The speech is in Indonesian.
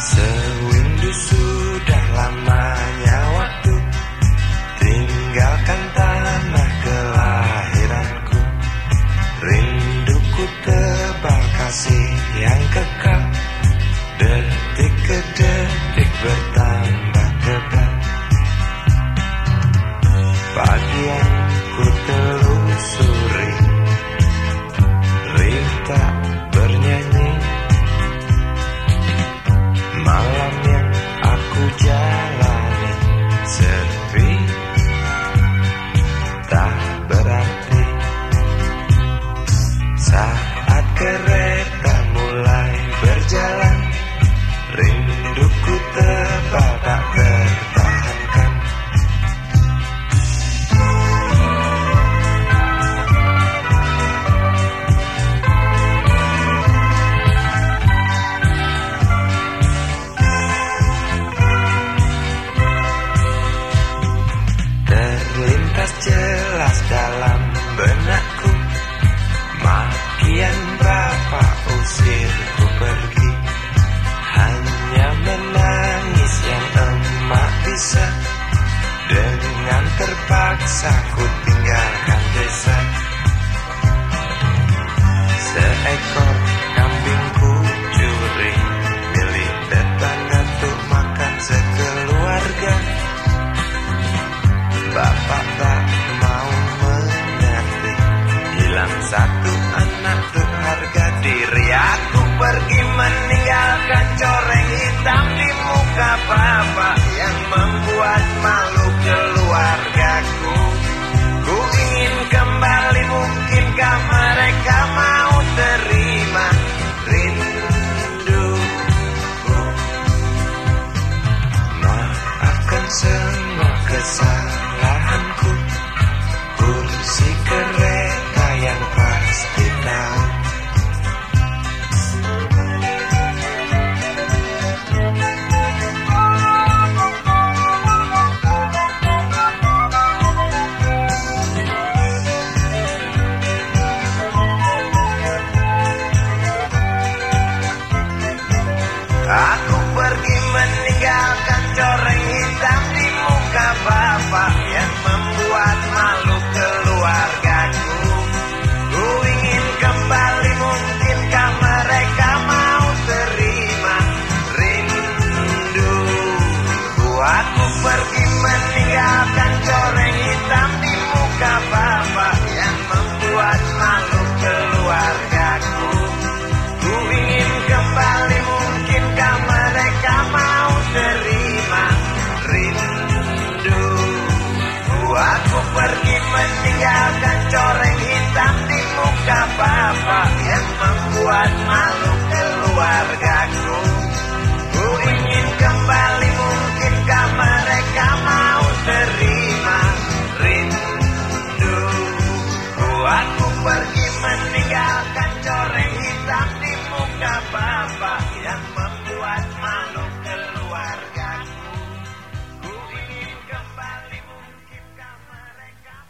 Sewindu sudah lamanya waktu. Tinggalkan tanah kelahiranku. Rinduku tebal kasih yang kekal. Dalam benakku. Makian bapak usirku pergi. Hanya menangis yang emak bisa. Dengan terpaksa ku Aku pergi meninggalkan coreng hitam di muka Aku pergi